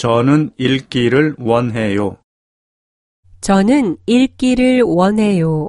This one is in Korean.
저는 읽기를 원해요. 저는 읽기를 원해요.